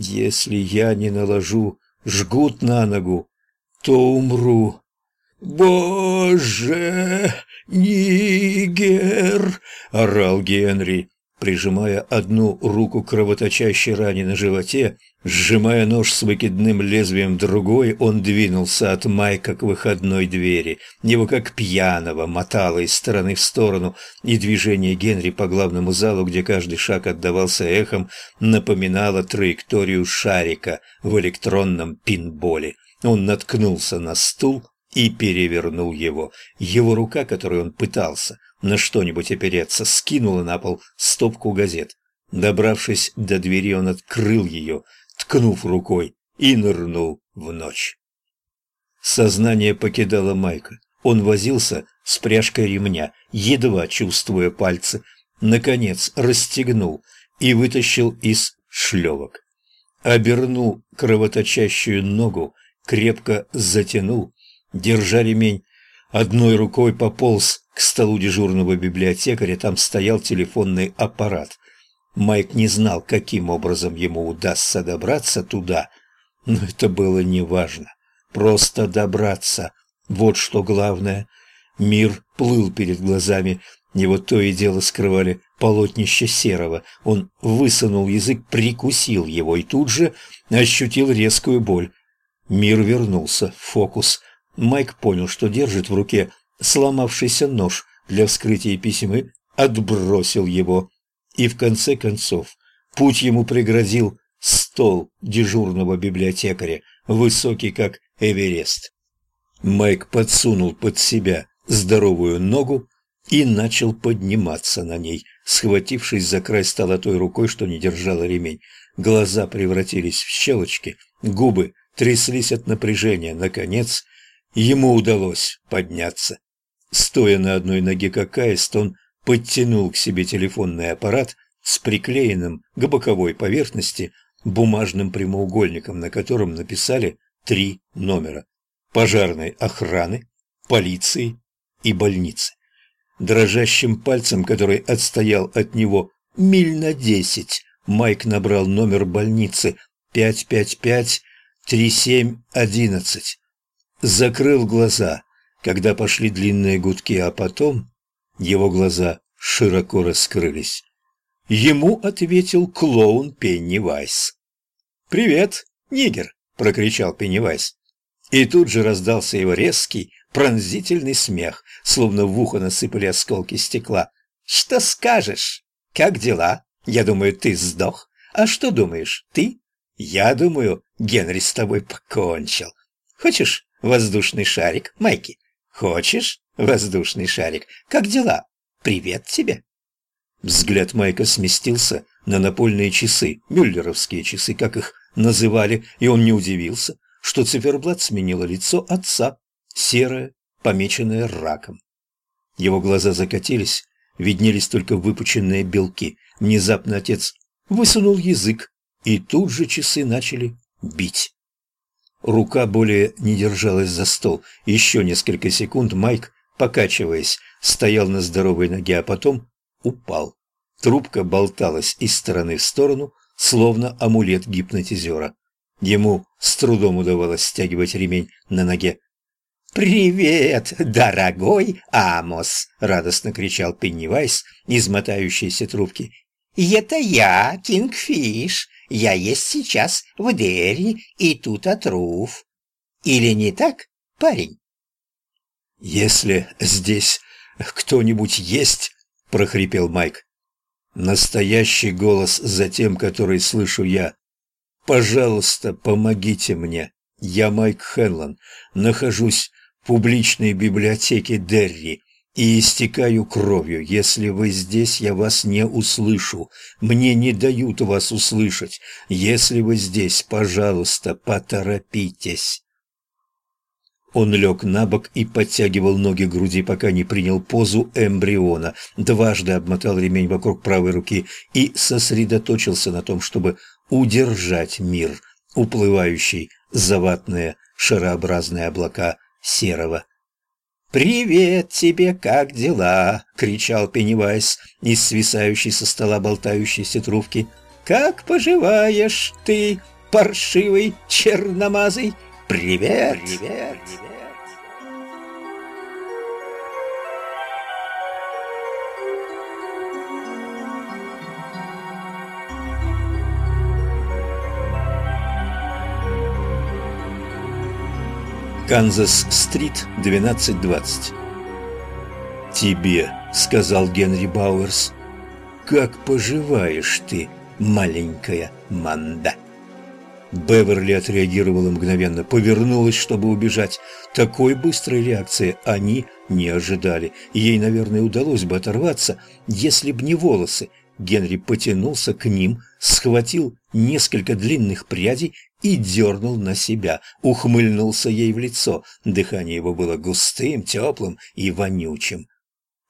Если я не наложу жгут на ногу, то умру. «Боже, Нигер!» — орал Генри, прижимая одну руку к кровоточащей ране на животе, сжимая нож с выкидным лезвием другой, он двинулся от Майка к выходной двери. Его как пьяного мотало из стороны в сторону, и движение Генри по главному залу, где каждый шаг отдавался эхом, напоминало траекторию шарика в электронном пинболе. Он наткнулся на стул, и перевернул его. Его рука, которой он пытался на что-нибудь опереться, скинула на пол стопку газет. Добравшись до двери, он открыл ее, ткнув рукой, и нырнул в ночь. Сознание покидало Майка. Он возился с пряжкой ремня, едва чувствуя пальцы. Наконец расстегнул и вытащил из шлевок. Обернул кровоточащую ногу, крепко затянул держа ремень, одной рукой пополз к столу дежурного библиотекаря, там стоял телефонный аппарат. Майк не знал, каким образом ему удастся добраться туда, но это было неважно. Просто добраться. Вот что главное. Мир плыл перед глазами, его то и дело скрывали полотнище серого. Он высунул язык, прикусил его и тут же ощутил резкую боль. Мир вернулся в фокус. Майк понял, что держит в руке сломавшийся нож для вскрытия писем и отбросил его. И в конце концов путь ему преградил стол дежурного библиотекаря, высокий как Эверест. Майк подсунул под себя здоровую ногу и начал подниматься на ней, схватившись за край стола той рукой, что не держала ремень. Глаза превратились в щелочки, губы тряслись от напряжения. Наконец, Ему удалось подняться. Стоя на одной ноге как аист, он подтянул к себе телефонный аппарат с приклеенным к боковой поверхности бумажным прямоугольником, на котором написали три номера – пожарной охраны, полиции и больницы. Дрожащим пальцем, который отстоял от него миль на десять, Майк набрал номер больницы 555-3711 закрыл глаза, когда пошли длинные гудки, а потом его глаза широко раскрылись. Ему ответил клоун Пеннивайс. «Привет, нигер!» — прокричал Пеннивайс. И тут же раздался его резкий, пронзительный смех, словно в ухо насыпали осколки стекла. «Что скажешь? Как дела? Я думаю, ты сдох. А что думаешь, ты? Я думаю, Генри с тобой покончил. Хочешь воздушный шарик, Майки? Хочешь воздушный шарик? Как дела? Привет тебе!» Взгляд Майка сместился на напольные часы, мюллеровские часы, как их называли, и он не удивился, что циферблат сменило лицо отца, серое, помеченное раком. Его глаза закатились, виднелись только выпученные белки. Внезапно отец высунул язык, и тут же часы начали бить. Рука более не держалась за стол. Еще несколько секунд Майк, покачиваясь, стоял на здоровой ноге, а потом упал. Трубка болталась из стороны в сторону, словно амулет гипнотизера. Ему с трудом удавалось стягивать ремень на ноге. «Привет, дорогой Амос!» — радостно кричал Пеннивайз из мотающейся трубки. «Это я, Кингфиш. Я есть сейчас в Дерри, и тут отрув. Или не так, парень?» «Если здесь кто-нибудь есть», — прохрипел Майк. Настоящий голос за тем, который слышу я. «Пожалуйста, помогите мне. Я Майк Хенлон. Нахожусь в публичной библиотеке Дерри и истекаю кровью. Если вы здесь, я вас не услышу. Мне не дают вас услышать. Если вы здесь, пожалуйста, поторопитесь». Он лег на бок и подтягивал ноги к груди, пока не принял позу эмбриона, дважды обмотал ремень вокруг правой руки и сосредоточился на том, чтобы удержать мир, уплывающий за ватные шарообразные облака серого «Привет тебе, как дела?» — кричал Пеннивайз из свисающей со стола болтающейся трубки. Как поживаешь ты, паршивый черномазый? Привет! Привет! Канзас-стрит, 12.20 «Тебе», — сказал Генри Бауэрс, — «как поживаешь ты, маленькая манда?» Беверли отреагировала мгновенно, повернулась, чтобы убежать. Такой быстрой реакции они не ожидали. Ей, наверное, удалось бы оторваться, если б не волосы. Генри потянулся к ним, схватил несколько длинных прядей и дернул на себя, ухмыльнулся ей в лицо. Дыхание его было густым, теплым и вонючим.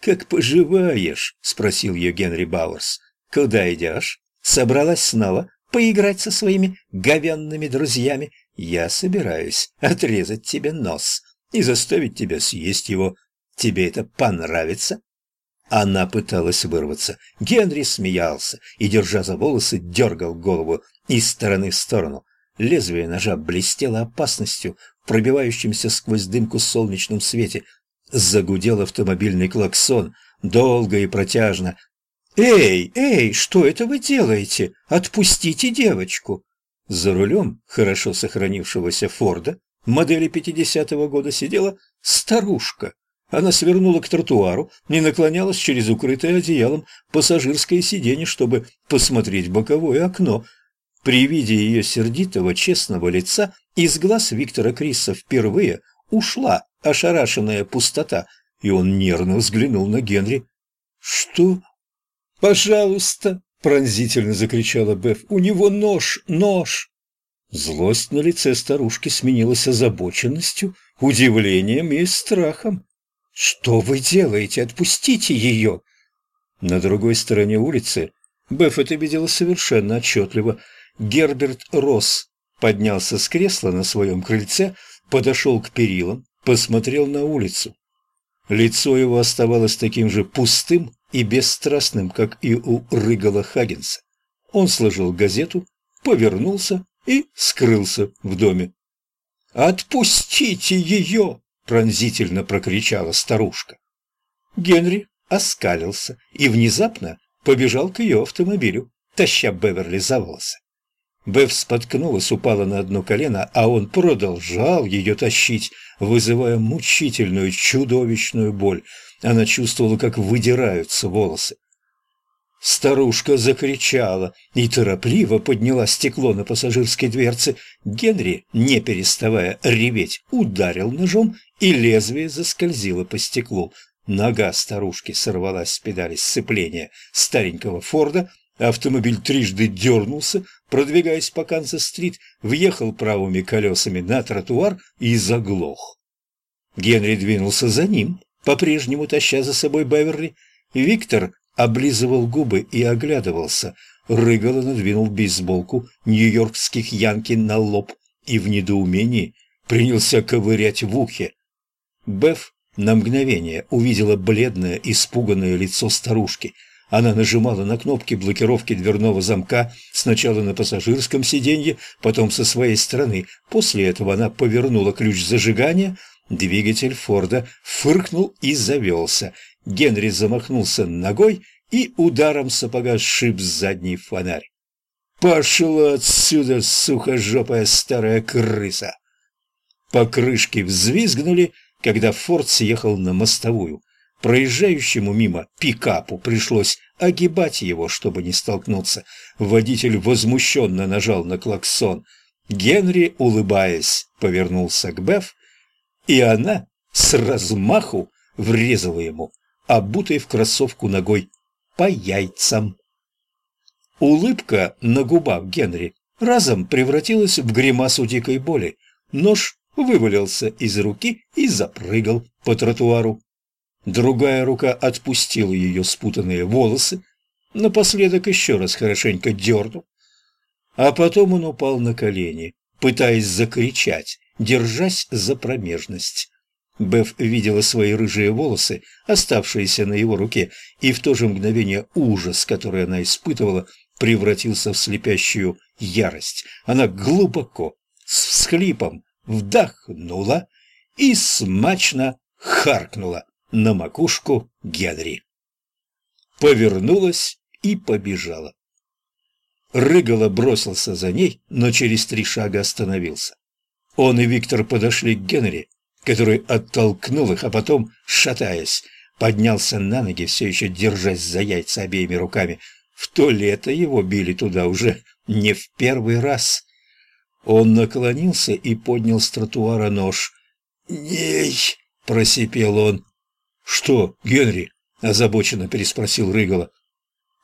«Как поживаешь?» — спросил ее Генри Бауэрс. «Куда идешь? Собралась снова поиграть со своими говенными друзьями? Я собираюсь отрезать тебе нос и заставить тебя съесть его. Тебе это понравится?» Она пыталась вырваться. Генри смеялся и, держа за волосы, дергал голову из стороны в сторону. Лезвие ножа блестело опасностью в пробивающемся сквозь дымку солнечном свете. Загудел автомобильный клаксон, долго и протяжно. «Эй, эй, что это вы делаете? Отпустите девочку!» За рулем хорошо сохранившегося Форда модели 50-го года сидела старушка. Она свернула к тротуару и наклонялась через укрытое одеялом пассажирское сиденье, чтобы посмотреть в боковое окно. При виде ее сердитого, честного лица из глаз Виктора Криса впервые ушла ошарашенная пустота, и он нервно взглянул на Генри. «Что?» «Пожалуйста!» — пронзительно закричала Беф. «У него нож! Нож!» Злость на лице старушки сменилась озабоченностью, удивлением и страхом. «Что вы делаете? Отпустите ее!» На другой стороне улицы Беф это видела совершенно отчетливо. Герберт Росс поднялся с кресла на своем крыльце, подошел к перилам, посмотрел на улицу. Лицо его оставалось таким же пустым и бесстрастным, как и у Рыгала Хаггинса. Он сложил газету, повернулся и скрылся в доме. «Отпустите ее!» Пронзительно прокричала старушка. Генри оскалился и внезапно побежал к ее автомобилю, таща Беверли за волосы. Бев споткнулась, упала на одно колено, а он продолжал ее тащить, вызывая мучительную, чудовищную боль. Она чувствовала, как выдираются волосы. Старушка закричала и торопливо подняла стекло на пассажирской дверце. Генри, не переставая реветь, ударил ножом, и лезвие заскользило по стеклу. Нога старушки сорвалась с педали сцепления старенького Форда, автомобиль трижды дернулся, продвигаясь по Канзас-стрит, въехал правыми колесами на тротуар и заглох. Генри двинулся за ним, по-прежнему таща за собой Беверли. Виктор облизывал губы и оглядывался. Рыгало надвинул бейсболку нью-йоркских янки на лоб и в недоумении принялся ковырять в ухе. Беф на мгновение увидела бледное, испуганное лицо старушки. Она нажимала на кнопки блокировки дверного замка сначала на пассажирском сиденье, потом со своей стороны. После этого она повернула ключ зажигания. Двигатель Форда фыркнул и завелся. Генри замахнулся ногой и ударом сапога сшиб задний фонарь. «Пошла отсюда, сухожопая старая крыса!» Покрышки взвизгнули, когда Форд съехал на мостовую. Проезжающему мимо пикапу пришлось огибать его, чтобы не столкнуться. Водитель возмущенно нажал на клаксон. Генри, улыбаясь, повернулся к Беф, и она с размаху врезала ему обутой в кроссовку ногой по яйцам. Улыбка на губах Генри разом превратилась в гримасу дикой боли. Нож вывалился из руки и запрыгал по тротуару. Другая рука отпустила ее спутанные волосы, напоследок еще раз хорошенько дернул. А потом он упал на колени, пытаясь закричать, держась за промежность. Беф видела свои рыжие волосы, оставшиеся на его руке, и в то же мгновение ужас, который она испытывала, превратился в слепящую ярость. Она глубоко, с всхлипом, вдохнула и смачно харкнула на макушку Генри. Повернулась и побежала. Рыгала бросился за ней, но через три шага остановился. Он и Виктор подошли к Генри, который оттолкнул их, а потом, шатаясь, поднялся на ноги, все еще держась за яйца обеими руками. В то лето его били туда уже не в первый раз. Он наклонился и поднял с тротуара нож. «Ней!» — просипел он. «Что, Генри?» — озабоченно переспросил Рыгала.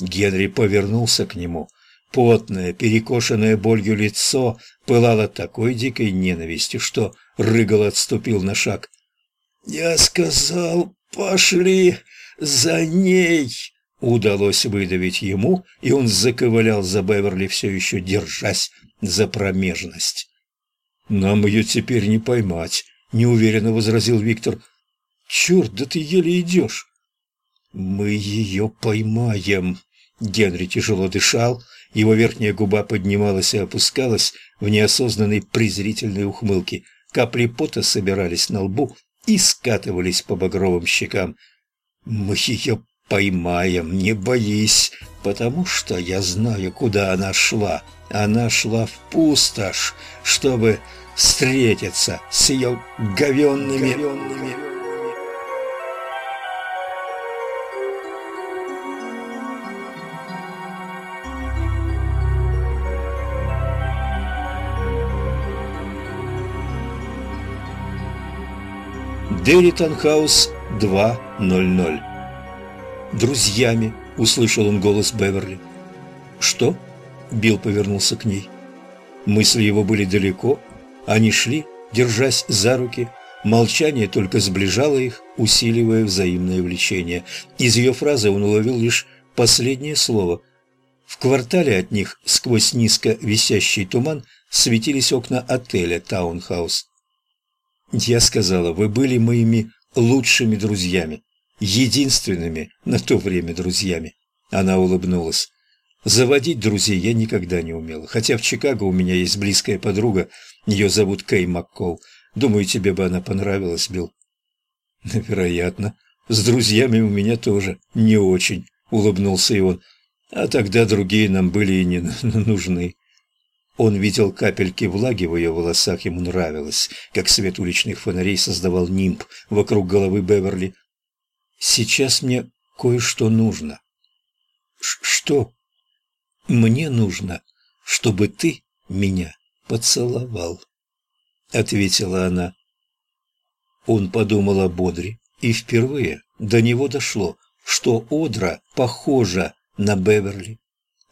Генри повернулся к нему. Потное, перекошенное болью лицо пылало такой дикой ненавистью, что Рыгал отступил на шаг. «Я сказал, пошли за ней!» Удалось выдавить ему, и он заковылял за Беверли, все еще держась за промежность. «Нам ее теперь не поймать», — неуверенно возразил Виктор. «Черт, да ты еле идешь!» «Мы ее поймаем!» Генри тяжело дышал, его верхняя губа поднималась и опускалась в неосознанной презрительной ухмылке. Капли пота собирались на лбу и скатывались по багровым щекам. «Мы ее поймаем, не боись, потому что я знаю, куда она шла. Она шла в пустошь, чтобы встретиться с ее говенными...» говенными... Дерри Таунхаус 2.00. «Друзьями», — услышал он голос Беверли. «Что?» — Билл повернулся к ней. Мысли его были далеко. Они шли, держась за руки. Молчание только сближало их, усиливая взаимное влечение. Из ее фразы он уловил лишь последнее слово. В квартале от них, сквозь низко висящий туман, светились окна отеля «Таунхаус». Я сказала, вы были моими лучшими друзьями, единственными на то время друзьями. Она улыбнулась. Заводить друзей я никогда не умела, хотя в Чикаго у меня есть близкая подруга, ее зовут Кей Маккол. Думаю, тебе бы она понравилась, Билл. Вероятно. С друзьями у меня тоже не очень, улыбнулся и он. А тогда другие нам были и не нужны. Он видел капельки влаги в ее волосах, ему нравилось, как свет уличных фонарей создавал нимб вокруг головы Беверли. «Сейчас мне кое-что нужно». «Что?» «Мне нужно, чтобы ты меня поцеловал», — ответила она. Он подумал об Одре, и впервые до него дошло, что Одра похожа на Беверли.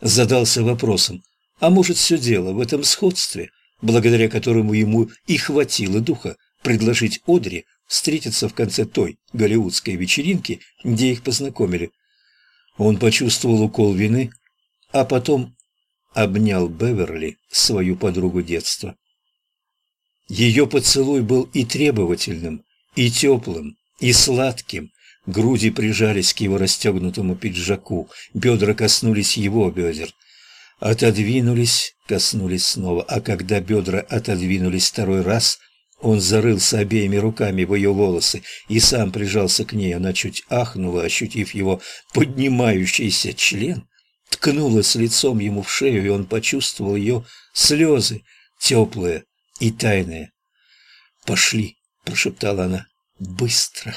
Задался вопросом, а может, все дело в этом сходстве, благодаря которому ему и хватило духа предложить Одри встретиться в конце той голливудской вечеринки, где их познакомили. Он почувствовал укол вины, а потом обнял Беверли, свою подругу детства. Ее поцелуй был и требовательным, и теплым, и сладким. Груди прижались к его расстегнутому пиджаку, бедра коснулись его бедер. Отодвинулись, коснулись снова, а когда бедра отодвинулись второй раз, он зарылся обеими руками в ее волосы и сам прижался к ней. Она чуть ахнула, ощутив его поднимающийся член, ткнулась лицом ему в шею, и он почувствовал ее слезы, теплые и тайные. «Пошли», — прошептала она, — «быстро».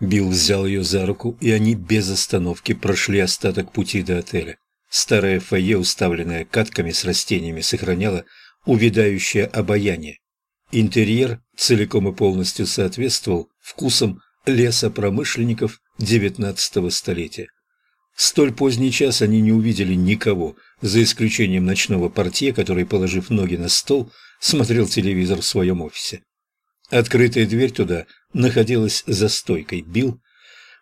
Билл взял ее за руку, и они без остановки прошли остаток пути до отеля. Старое фойе, уставленное катками с растениями, сохраняло увядающее обаяние. Интерьер целиком и полностью соответствовал вкусам лесопромышленников XIX столетия. Столь поздний час они не увидели никого, за исключением ночного портье, который, положив ноги на стол, смотрел телевизор в своем офисе. Открытая дверь туда находилась за стойкой. Билл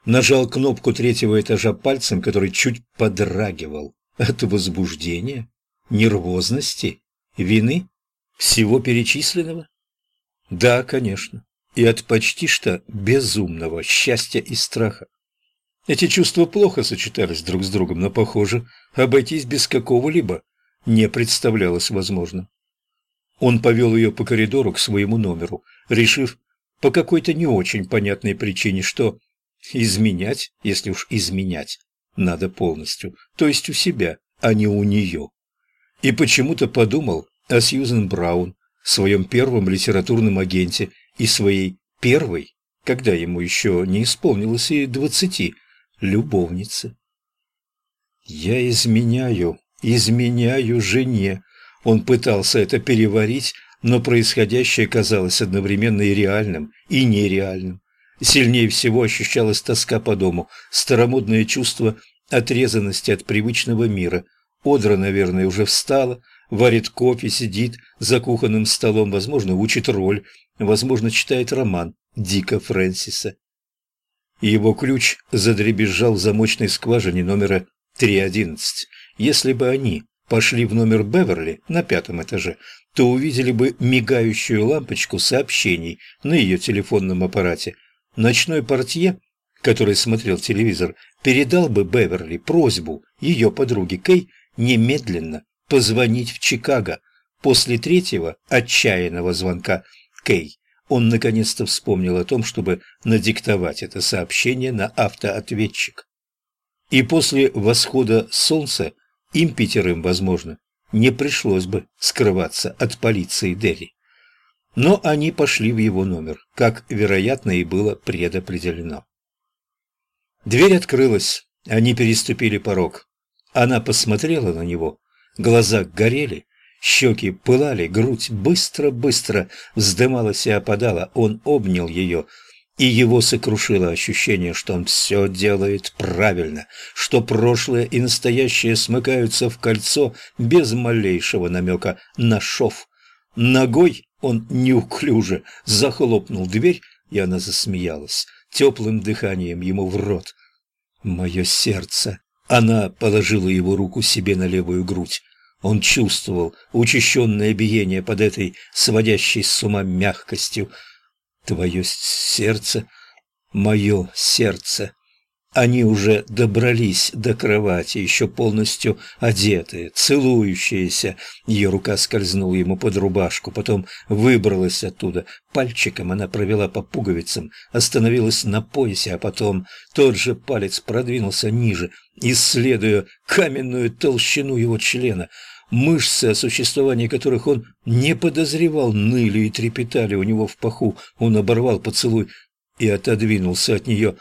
нажал кнопку третьего этажа пальцем, который чуть подрагивал. От возбуждения, нервозности, вины, всего перечисленного? Да, конечно, и от почти что безумного счастья и страха. Эти чувства плохо сочетались друг с другом, но, похоже, обойтись без какого-либо не представлялось возможным. Он повел ее по коридору к своему номеру, решив по какой-то не очень понятной причине, что изменять, если уж изменять, надо полностью, то есть у себя, а не у нее. И почему-то подумал о Сьюзен Браун, своем первом литературном агенте и своей первой, когда ему еще не исполнилось и двадцати, любовнице. «Я изменяю, изменяю жене», он пытался это переварить, но происходящее казалось одновременно и реальным, и нереальным. Сильнее всего ощущалась тоска по дому, старомодное чувство отрезанности от привычного мира. Одра, наверное, уже встала, варит кофе, сидит за кухонным столом, возможно, учит роль, возможно, читает роман Дика Фрэнсиса. Его ключ задребезжал в замочной скважине номера 311. Если бы они пошли в номер Беверли на пятом этаже, то увидели бы мигающую лампочку сообщений на ее телефонном аппарате. Ночной портье, который смотрел телевизор, передал бы Беверли просьбу ее подруги Кей немедленно позвонить в Чикаго. После третьего отчаянного звонка Кей он наконец-то вспомнил о том, чтобы надиктовать это сообщение на автоответчик. И после восхода солнца им пятерым, возможно, не пришлось бы скрываться от полиции Дели. Но они пошли в его номер, как, вероятно, и было предопределено. Дверь открылась, они переступили порог. Она посмотрела на него, глаза горели, щеки пылали, грудь быстро-быстро вздымалась и опадала. Он обнял ее, и его сокрушило ощущение, что он все делает правильно, что прошлое и настоящее смыкаются в кольцо без малейшего намека на шов. Ногой он неуклюже захлопнул дверь, и она засмеялась, теплым дыханием ему в рот. «Мое сердце!» Она положила его руку себе на левую грудь. Он чувствовал учащенное биение под этой сводящей с ума мягкостью, Твое сердце, мое сердце. Они уже добрались до кровати, еще полностью одетые, целующиеся. Ее рука скользнула ему под рубашку, потом выбралась оттуда. Пальчиком она провела по пуговицам, остановилась на поясе, а потом тот же палец продвинулся ниже, исследуя каменную толщину его члена — Мышцы, о существовании которых он не подозревал, ныли и трепетали у него в паху. Он оборвал поцелуй и отодвинулся от нее,